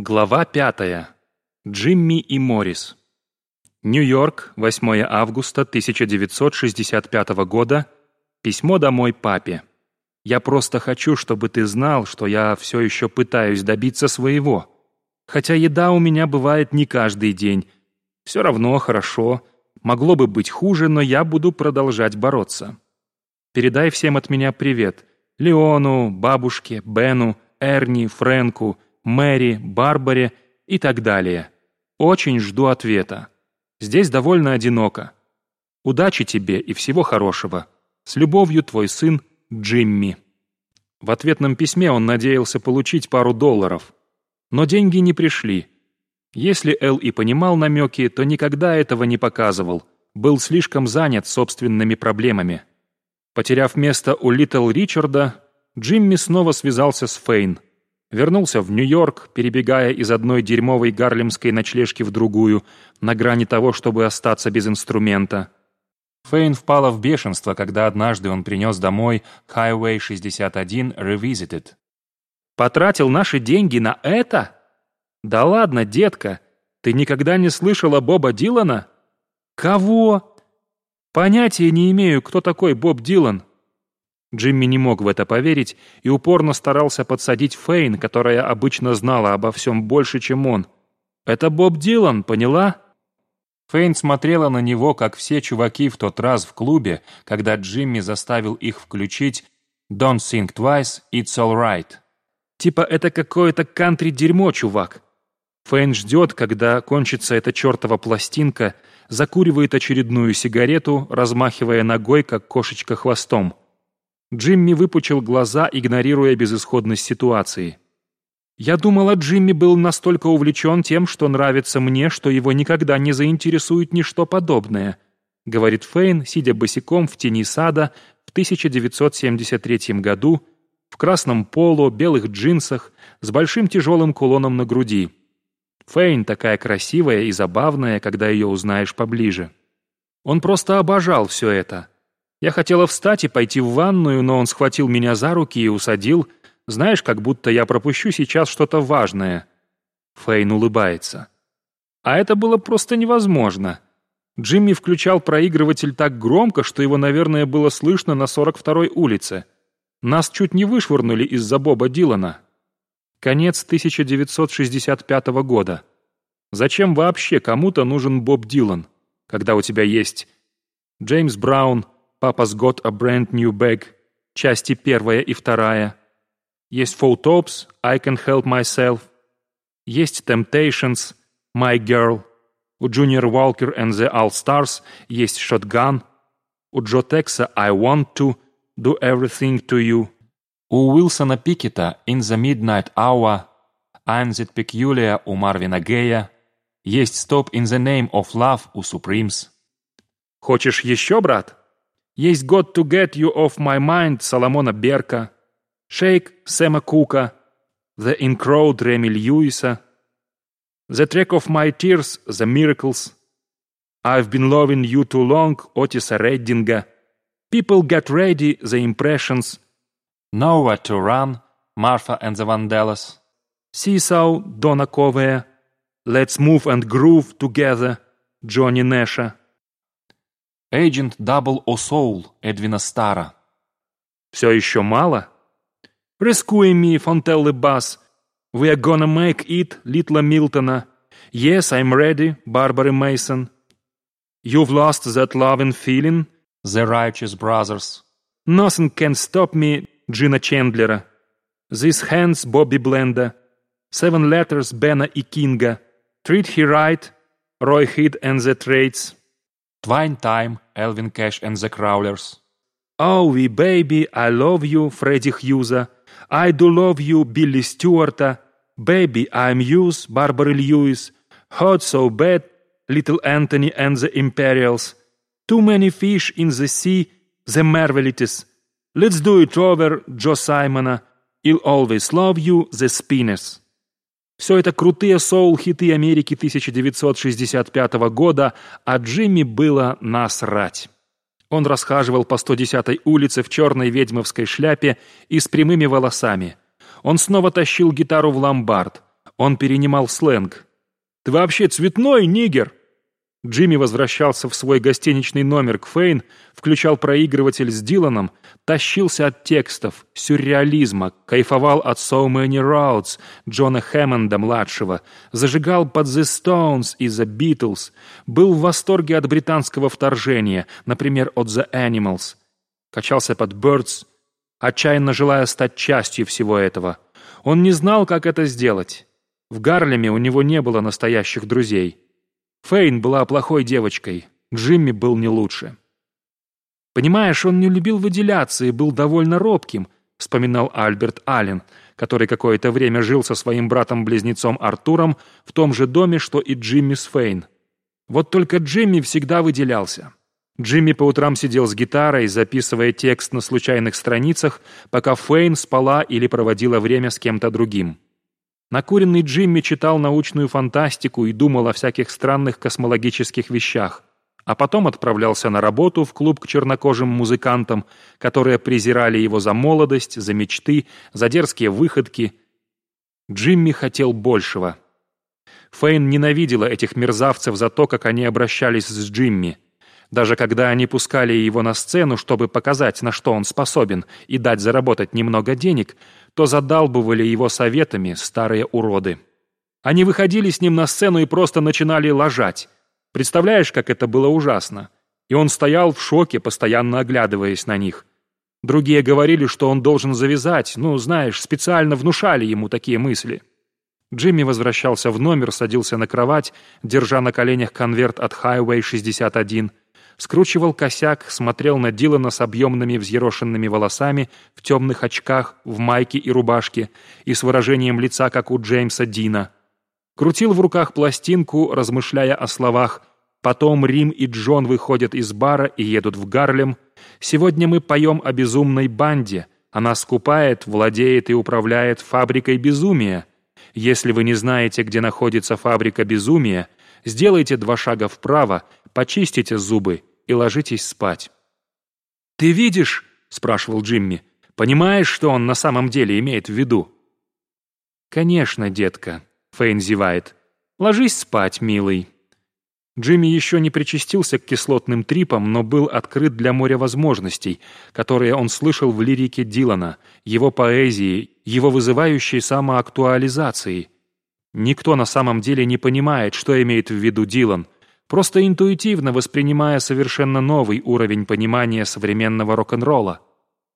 Глава пятая. Джимми и Моррис. Нью-Йорк, 8 августа 1965 года. Письмо домой папе. Я просто хочу, чтобы ты знал, что я все еще пытаюсь добиться своего. Хотя еда у меня бывает не каждый день. Все равно хорошо. Могло бы быть хуже, но я буду продолжать бороться. Передай всем от меня привет. Леону, бабушке, Бену, Эрни, Фрэнку — Мэри, Барбаре и так далее. Очень жду ответа. Здесь довольно одиноко. Удачи тебе и всего хорошего. С любовью, твой сын Джимми». В ответном письме он надеялся получить пару долларов. Но деньги не пришли. Если Эл и понимал намеки, то никогда этого не показывал. Был слишком занят собственными проблемами. Потеряв место у Литл Ричарда, Джимми снова связался с Фейн – Вернулся в Нью-Йорк, перебегая из одной дерьмовой гарлемской ночлежки в другую, на грани того, чтобы остаться без инструмента. Фейн впала в бешенство, когда однажды он принес домой Highway 61 Revisited. «Потратил наши деньги на это? Да ладно, детка, ты никогда не слышала Боба Дилана? Кого? Понятия не имею, кто такой Боб Дилан. Джимми не мог в это поверить и упорно старался подсадить Фейн, которая обычно знала обо всем больше, чем он. «Это Боб Дилан, поняла?» Фейн смотрела на него, как все чуваки в тот раз в клубе, когда Джимми заставил их включить «Don't think twice, it's alright». Типа это какое-то кантри-дерьмо, чувак. Фейн ждет, когда кончится эта чертова пластинка, закуривает очередную сигарету, размахивая ногой, как кошечка хвостом. Джимми выпучил глаза, игнорируя безысходность ситуации. «Я думала, Джимми был настолько увлечен тем, что нравится мне, что его никогда не заинтересует ничто подобное», говорит Фейн, сидя босиком в тени сада в 1973 году, в красном поло, белых джинсах, с большим тяжелым кулоном на груди. Фейн такая красивая и забавная, когда ее узнаешь поближе. Он просто обожал все это — я хотела встать и пойти в ванную, но он схватил меня за руки и усадил, знаешь, как будто я пропущу сейчас что-то важное. Фейн улыбается. А это было просто невозможно. Джимми включал проигрыватель так громко, что его, наверное, было слышно на 42-й улице. Нас чуть не вышвырнули из-за Боба Дилана. Конец 1965 года. Зачем вообще кому-то нужен Боб Дилан, когда у тебя есть Джеймс Браун, Papa's Got a Brand New Bag, части первая и вторая. Есть Four Tops, I Can Help Myself. Есть Temptations, My Girl. У Junior Walker and the All Stars есть Shotgun. У Джо Текса I Want To, Do Everything To You. У Уилсона Пикета In the Midnight Hour, I'm That Peculiar у Марвина Гея. Есть Stop In the Name of Love у Supremes. Хочешь еще, брат? Есть «Got to get you off my mind» Соломона Берка, «Shake» Сэма Кука, «The Incrowed» Реми Льюиса, «The Track of My Tears» The Miracles, «I've been loving you too long» Отиса Реддинга, «People Get Ready» The Impressions, «Nowhere to Run» Martha and the Vandellas, «Seesaw» Дона Ковея, «Let's Move and Groove Together» Джонни Нэша, Agent Double O Soul Эдвина Стара. Все еще мало? Rescue me, Фонтеллы Бас. We are gonna make it, Литла Милтона. Yes, I'm ready, Барбары Мейсон. You've lost that loving feeling, The Righteous Brothers. Nothing can stop me, Джина Чендлера. These hands, Бобби Бленда. Seven letters, Бена и Кинга. Treat he right, Roy Хид and the Trades. Twine Time, Elvin Cash and the Crawlers. Oh, we baby, I love you, Фредди Хьюза. I do love you, Билли Стюарта. Baby, I'm yours, Барбара Льюис. Hot so bad, Little Anthony and the Imperials. Too many fish in the sea, the Marvelites. Let's do it over, Джо Саймона. I'll always love you, the Spinners. Все это крутые соул-хиты Америки 1965 года, а Джимми было насрать. Он расхаживал по 110-й улице в черной ведьмовской шляпе и с прямыми волосами. Он снова тащил гитару в ломбард. Он перенимал сленг. «Ты вообще цветной, нигер?» Джимми возвращался в свой гостиничный номер к Фейн, включал проигрыватель с Диланом, тащился от текстов, сюрреализма, кайфовал от So Many Roads Джона Хэммонда-младшего, зажигал под The Stones и The Beatles, был в восторге от британского вторжения, например, от The Animals, качался под Birds, отчаянно желая стать частью всего этого. Он не знал, как это сделать. В Гарлеме у него не было настоящих друзей. Фейн была плохой девочкой, Джимми был не лучше. «Понимаешь, он не любил выделяться и был довольно робким», вспоминал Альберт Аллен, который какое-то время жил со своим братом-близнецом Артуром в том же доме, что и Джимми с Фейн. Вот только Джимми всегда выделялся. Джимми по утрам сидел с гитарой, записывая текст на случайных страницах, пока Фейн спала или проводила время с кем-то другим. Накуренный Джимми читал научную фантастику и думал о всяких странных космологических вещах, а потом отправлялся на работу в клуб к чернокожим музыкантам, которые презирали его за молодость, за мечты, за дерзкие выходки. Джимми хотел большего. Фейн ненавидела этих мерзавцев за то, как они обращались с Джимми. Даже когда они пускали его на сцену, чтобы показать, на что он способен, и дать заработать немного денег, то задалбывали его советами старые уроды. Они выходили с ним на сцену и просто начинали лажать. Представляешь, как это было ужасно? И он стоял в шоке, постоянно оглядываясь на них. Другие говорили, что он должен завязать, ну, знаешь, специально внушали ему такие мысли. Джимми возвращался в номер, садился на кровать, держа на коленях конверт от Highway 61, скручивал косяк, смотрел на Дилана с объемными взъерошенными волосами, в темных очках, в майке и рубашке и с выражением лица, как у Джеймса Дина. Крутил в руках пластинку, размышляя о словах «Потом Рим и Джон выходят из бара и едут в Гарлем. Сегодня мы поем о безумной банде. Она скупает, владеет и управляет фабрикой безумия. Если вы не знаете, где находится фабрика безумия, сделайте два шага вправо, почистите зубы и ложитесь спать». «Ты видишь?» — спрашивал Джимми. «Понимаешь, что он на самом деле имеет в виду?» «Конечно, детка», — Фейн зевает. «Ложись спать, милый». Джимми еще не причастился к кислотным трипам, но был открыт для моря возможностей, которые он слышал в лирике Дилана, его поэзии, его вызывающей самоактуализации. Никто на самом деле не понимает, что имеет в виду Дилан — просто интуитивно воспринимая совершенно новый уровень понимания современного рок-н-ролла.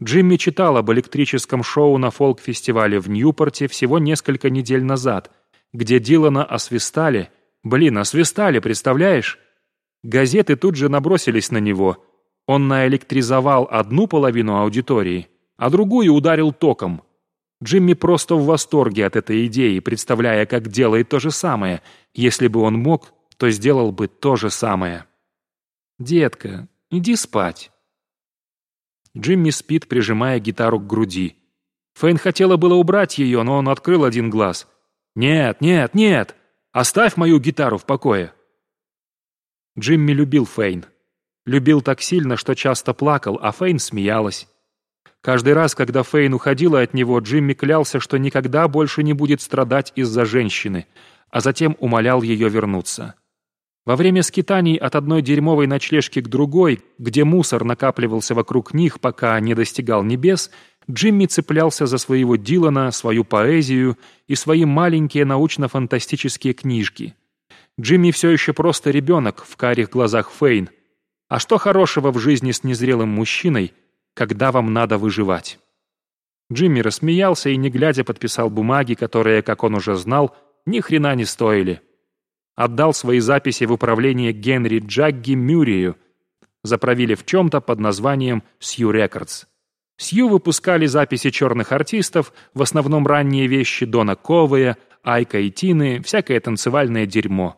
Джимми читал об электрическом шоу на фолк-фестивале в Ньюпорте всего несколько недель назад, где Дилана освистали. Блин, освистали, представляешь? Газеты тут же набросились на него. Он наэлектризовал одну половину аудитории, а другую ударил током. Джимми просто в восторге от этой идеи, представляя, как делает то же самое. Если бы он мог, то сделал бы то же самое. «Детка, иди спать». Джимми спит, прижимая гитару к груди. Фейн хотела было убрать ее, но он открыл один глаз. «Нет, нет, нет! Оставь мою гитару в покое!» Джимми любил Фейн. Любил так сильно, что часто плакал, а Фейн смеялась. Каждый раз, когда Фейн уходила от него, Джимми клялся, что никогда больше не будет страдать из-за женщины, а затем умолял ее вернуться. Во время скитаний от одной дерьмовой ночлежки к другой, где мусор накапливался вокруг них, пока не достигал небес, Джимми цеплялся за своего Дилана, свою поэзию и свои маленькие научно-фантастические книжки. Джимми все еще просто ребенок в карих глазах Фейн. А что хорошего в жизни с незрелым мужчиной, когда вам надо выживать? Джимми рассмеялся и, не глядя, подписал бумаги, которые, как он уже знал, ни хрена не стоили отдал свои записи в управление Генри Джагги Мюррею, заправили в чем-то под названием «Сью Рекордс». Сью выпускали записи черных артистов, в основном ранние вещи Дона Ковая, Айка и Тины, всякое танцевальное дерьмо.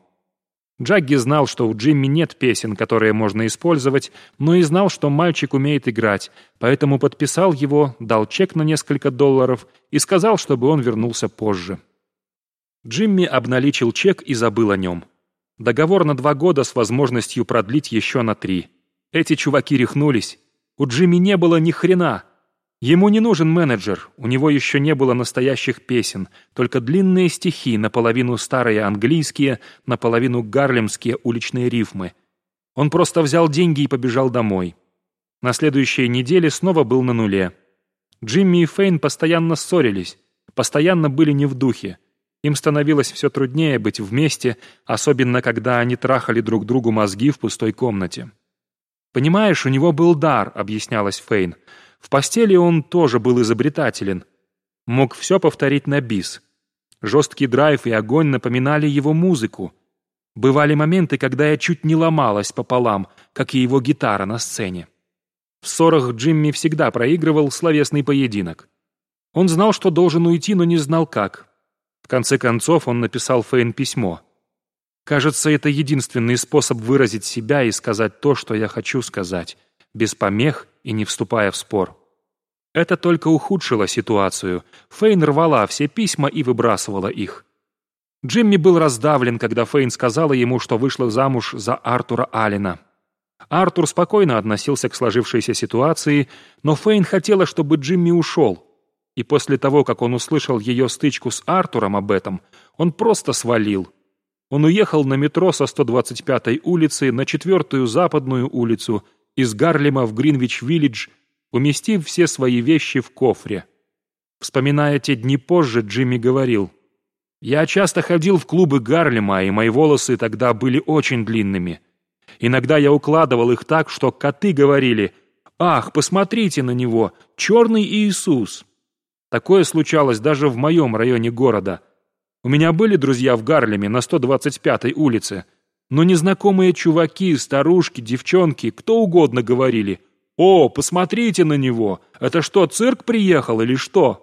Джагги знал, что у Джимми нет песен, которые можно использовать, но и знал, что мальчик умеет играть, поэтому подписал его, дал чек на несколько долларов и сказал, чтобы он вернулся позже. Джимми обналичил чек и забыл о нем. Договор на два года с возможностью продлить еще на три. Эти чуваки рехнулись. У Джимми не было ни хрена. Ему не нужен менеджер, у него еще не было настоящих песен, только длинные стихи, наполовину старые английские, наполовину гарлемские уличные рифмы. Он просто взял деньги и побежал домой. На следующей неделе снова был на нуле. Джимми и Фейн постоянно ссорились, постоянно были не в духе. Им становилось все труднее быть вместе, особенно когда они трахали друг другу мозги в пустой комнате. «Понимаешь, у него был дар», — объяснялась Фейн. «В постели он тоже был изобретателен. Мог все повторить на бис. Жесткий драйв и огонь напоминали его музыку. Бывали моменты, когда я чуть не ломалась пополам, как и его гитара на сцене. В ссорах Джимми всегда проигрывал словесный поединок. Он знал, что должен уйти, но не знал как. В конце концов он написал Фейн письмо. «Кажется, это единственный способ выразить себя и сказать то, что я хочу сказать, без помех и не вступая в спор». Это только ухудшило ситуацию. Фейн рвала все письма и выбрасывала их. Джимми был раздавлен, когда Фейн сказала ему, что вышла замуж за Артура Аллена. Артур спокойно относился к сложившейся ситуации, но Фейн хотела, чтобы Джимми ушел. И после того, как он услышал ее стычку с Артуром об этом, он просто свалил. Он уехал на метро со 125-й улицы на 4-ю западную улицу из Гарлема в Гринвич-Виллидж, уместив все свои вещи в кофре. Вспоминая те дни позже, Джимми говорил, «Я часто ходил в клубы Гарлема, и мои волосы тогда были очень длинными. Иногда я укладывал их так, что коты говорили «Ах, посмотрите на него! Черный Иисус!» Такое случалось даже в моем районе города. У меня были друзья в Гарлеме на 125-й улице, но незнакомые чуваки, старушки, девчонки, кто угодно говорили «О, посмотрите на него! Это что, цирк приехал или что?»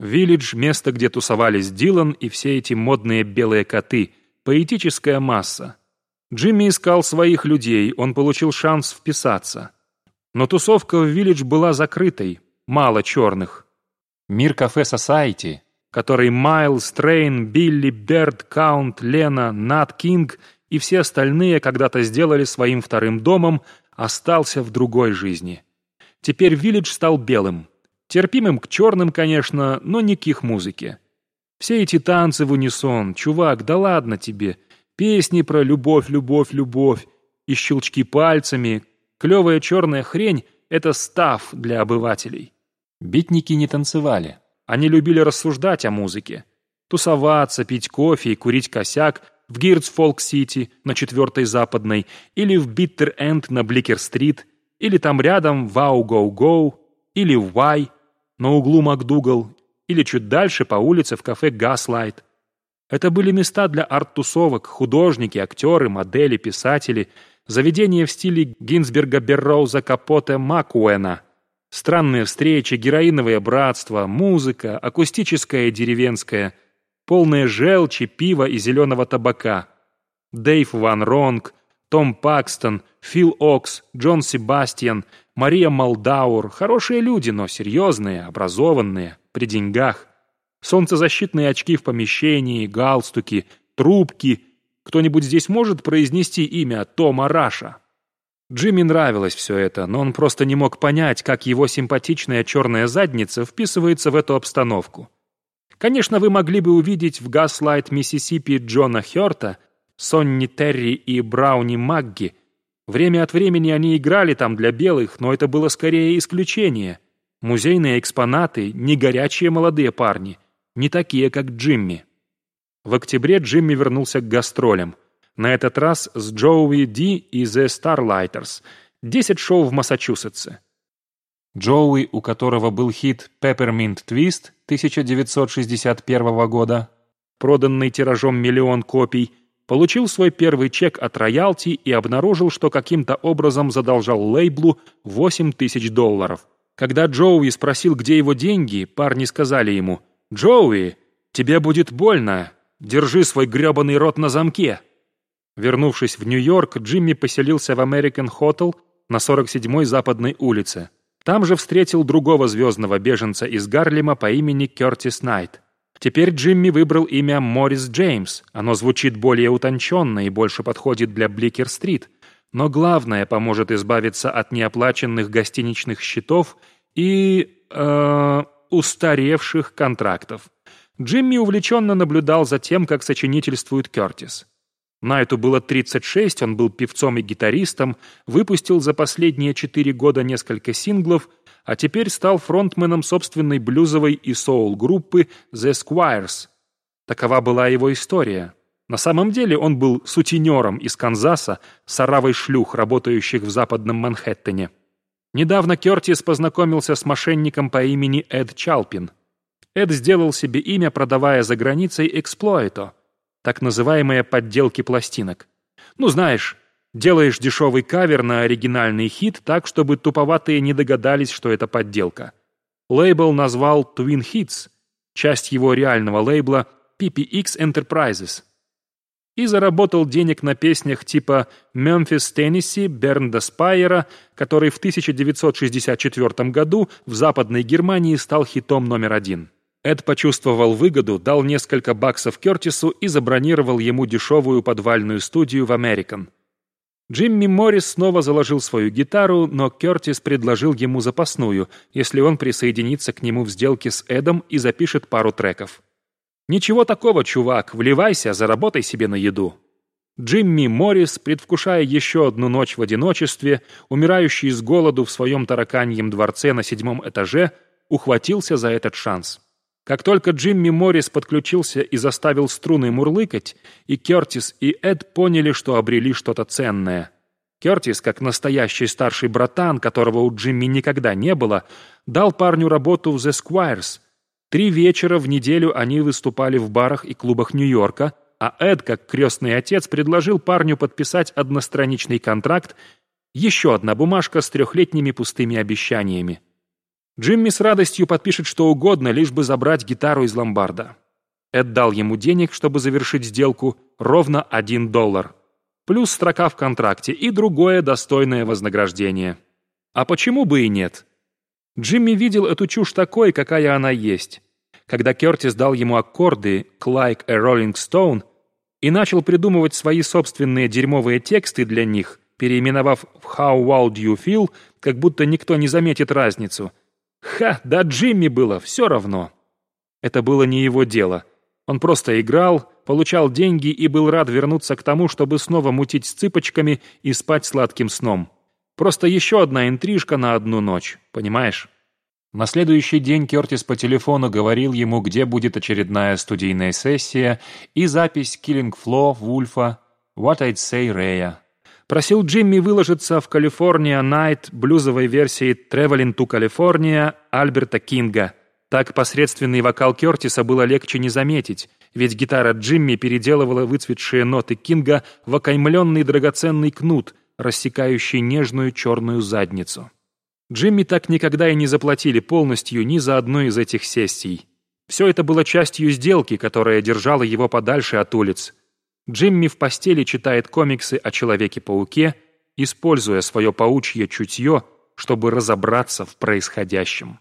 Виллидж – место, где тусовались Дилан и все эти модные белые коты, поэтическая масса. Джимми искал своих людей, он получил шанс вписаться. Но тусовка в Виллидж была закрытой, мало черных. Мир кафе Society, который Майлз, Трейн, Билли, Берд, Каунт, Лена, Нат Кинг и все остальные когда-то сделали своим вторым домом, остался в другой жизни. Теперь Виллидж стал белым. Терпимым к черным, конечно, но не к их музыке. Все эти танцы в унисон, чувак, да ладно тебе – Песни про любовь, любовь, любовь и щелчки пальцами, клевая черная хрень — это став для обывателей. Битники не танцевали. Они любили рассуждать о музыке. Тусоваться, пить кофе и курить косяк в Гирдс Фолк Сити на четвертой западной или в Биттер Энд на Бликер-стрит или там рядом в Вау Гоу Гоу или в Вай на углу МакДугал или чуть дальше по улице в кафе Гаслайт. Это были места для арт-тусовок, художники, актеры, модели, писатели, заведения в стиле Гинзберга, Берроуза, Капоте, Макуэна, странные встречи, героиновое братство, музыка, акустическая и деревенская, полная желчи, пива и зеленого табака. Дэйв Ван Ронг, том Пакстон, Фил Окс, Джон Себастьян, Мария Малдаур – хорошие люди, но серьезные, образованные, при деньгах. Солнцезащитные очки в помещении, галстуки, трубки. Кто-нибудь здесь может произнести имя Тома Раша? Джимми нравилось все это, но он просто не мог понять, как его симпатичная черная задница вписывается в эту обстановку. Конечно, вы могли бы увидеть в Гаслайт, Миссисипи Джона Хёрта, Сонни Терри и Брауни Макги. Время от времени они играли там для белых, но это было скорее исключение. Музейные экспонаты, не горячие молодые парни – не такие, как Джимми. В октябре Джимми вернулся к гастролям. На этот раз с Джоуи Ди и The Starlighters. Десять шоу в Массачусетсе. Джоуи, у которого был хит «Peppermint Twist» 1961 года, проданный тиражом миллион копий, получил свой первый чек от роялти и обнаружил, что каким-то образом задолжал лейблу 8 тысяч долларов. Когда Джоуи спросил, где его деньги, парни сказали ему – «Джоуи, тебе будет больно. Держи свой гребаный рот на замке». Вернувшись в Нью-Йорк, Джимми поселился в American Hotel на 47-й Западной улице. Там же встретил другого звездного беженца из Гарлема по имени Кертис Найт. Теперь Джимми выбрал имя Моррис Джеймс. Оно звучит более утонченно и больше подходит для Бликер-стрит. Но главное поможет избавиться от неоплаченных гостиничных счетов и э, устаревших контрактов. Джимми увлеченно наблюдал за тем, как сочинительствует Кертис. Найту было 36, он был певцом и гитаристом, выпустил за последние четыре года несколько синглов, а теперь стал фронтменом собственной блюзовой и соул-группы The Squires. Такова была его история. На самом деле он был сутенером из Канзаса, саравой шлюх, работающих в западном Манхэттене. Недавно Кертис познакомился с мошенником по имени Эд Чалпин. Эд сделал себе имя, продавая за границей эксплойто, так называемые подделки пластинок. Ну, знаешь, делаешь дешевый кавер на оригинальный хит так, чтобы туповатые не догадались, что это подделка. Лейбл назвал Twin Hits, часть его реального лейбла PPX Enterprises – и заработал денег на песнях типа «Мемфис, Теннесси», Бернда Спайера, который в 1964 году в Западной Германии стал хитом номер один. Эд почувствовал выгоду, дал несколько баксов Кертису и забронировал ему дешевую подвальную студию в Американ. Джимми Моррис снова заложил свою гитару, но Кертис предложил ему запасную, если он присоединится к нему в сделке с Эдом и запишет пару треков. «Ничего такого, чувак, вливайся, заработай себе на еду». Джимми Моррис, предвкушая еще одну ночь в одиночестве, умирающий с голоду в своем тараканьем дворце на седьмом этаже, ухватился за этот шанс. Как только Джимми Моррис подключился и заставил струны мурлыкать, и Кертис, и Эд поняли, что обрели что-то ценное. Кертис, как настоящий старший братан, которого у Джимми никогда не было, дал парню работу в The Squires – Три вечера в неделю они выступали в барах и клубах Нью-Йорка, а Эд, как крестный отец, предложил парню подписать одностраничный контракт, еще одна бумажка с трехлетними пустыми обещаниями. Джимми с радостью подпишет что угодно, лишь бы забрать гитару из ломбарда. Эд дал ему денег, чтобы завершить сделку, ровно один доллар. Плюс строка в контракте и другое достойное вознаграждение. А почему бы и нет? Джимми видел эту чушь такой, какая она есть. Когда Кертис дал ему аккорды «Like a Rolling Stone» и начал придумывать свои собственные дерьмовые тексты для них, переименовав в «How Wild You Feel», как будто никто не заметит разницу. Ха, да Джимми было все равно. Это было не его дело. Он просто играл, получал деньги и был рад вернуться к тому, чтобы снова мутить с цыпочками и спать сладким сном. Просто еще одна интрижка на одну ночь, понимаешь? На следующий день Кертис по телефону говорил ему, где будет очередная студийная сессия и запись «Killing Flow» Вульфа «What I'd Say Рэя». Просил Джимми выложиться в «California Night» блюзовой версии «Traveling to California» Альберта Кинга. Так посредственный вокал Кертиса было легче не заметить, ведь гитара Джимми переделывала выцветшие ноты Кинга в окаймленный драгоценный кнут, рассекающий нежную черную задницу. Джимми так никогда и не заплатили полностью ни за одну из этих сессий. Все это было частью сделки, которая держала его подальше от улиц. Джимми в постели читает комиксы о Человеке-пауке, используя свое паучье чутье, чтобы разобраться в происходящем.